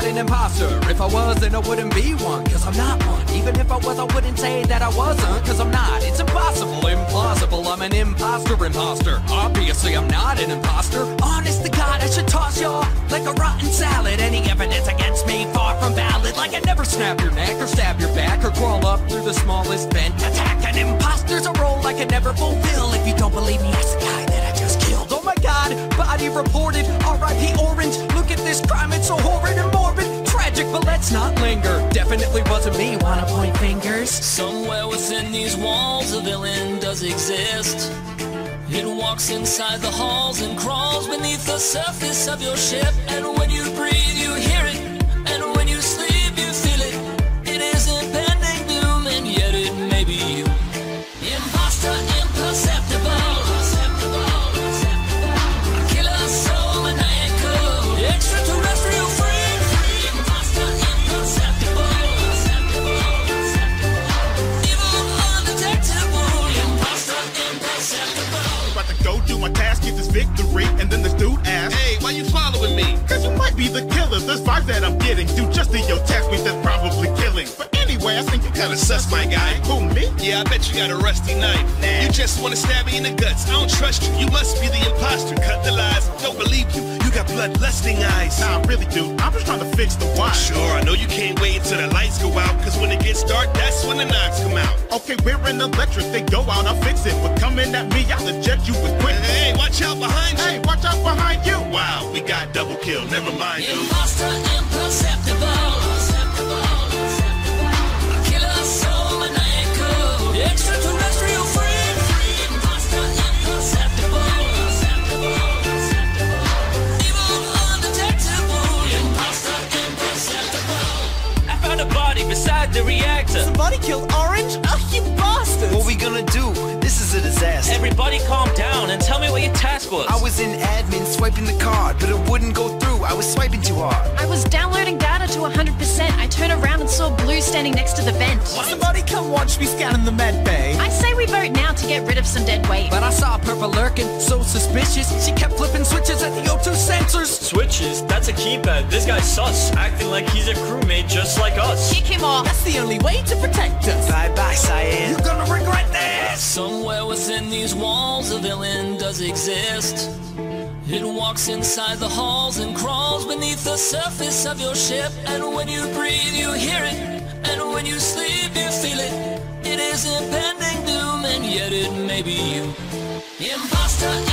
not an imposter. If I was, then I wouldn't be one, cause I'm not one. Even if I was, I wouldn't say that I wasn't, cause I'm not. It's impossible, implausible. I'm an imposter, imposter. Obviously, I'm not an imposter. Honest to God, I should toss y'all like a rotten salad. Any evidence against me, far from valid. Like I never snap your neck or stab your back or crawl up through the smallest vent. Attack an imposter's a role I can never fulfill. If you don't believe me, ask the guy that I just killed. Oh my god, body reported. R.I.P. Orange. Look at this crime, it's so horrid let's not linger. Definitely wasn't me. Wanna point fingers? Somewhere within these walls, a villain does exist. It walks inside the halls and crawls beneath the surface of your ship. And victory, and then this dude asks, Hey, why you following me? Cause you might be the killer. This vibe that I'm getting, do just in your task means that's probably killing. But anyway, I think you Kinda sus, my guy. Who, me? Yeah, I bet you got a rusty knife. Nah. You just wanna stab me in the guts. I don't trust you. You must be the imposter. Cut the lies. Don't believe you. You got bloodlusting eyes. Nah, really, dude. I'm just trying to fix the why. Sure, I know you can't wait until the lights go out. Cause when it gets dark, that's when the knocks come out. Okay, we're in electric, they go out, I'll fix it. But coming at me, I'll eject you with quick. We got double kill. Never mind, dude. Imposter, imperceptible. Killer, so maniacal. Extraterrestrial freak. Imposter, imperceptible. Evil, undetectable. Imposter, imperceptible. I found a body beside the reactor. Somebody killed Orange? Oh, you bastards! What we gonna do? This is a disaster. Everybody calm down and tell me what your task was. I was in admin swiping the card, but it swiping too hard. I was downloading data to 100%. I turned around and saw Blue standing next to the vent. Somebody come watch me scanning the med bay. I say we vote now to get rid of some dead weight. But I saw Purple lurking, so suspicious. She kept flipping switches at the O2 sensors. Switches? That's a keypad. This guy's sus, acting like he's a crewmate just like us. Kick him off. That's the only way to protect us. Bye bye, Cyan. You're gonna regret this. Somewhere within these walls, a villain does exist. It walks inside the halls and crawls beneath the surface of your ship. And when you breathe, you hear it. And when you sleep, you feel it. It is impending doom, and yet it may be you. Imposter,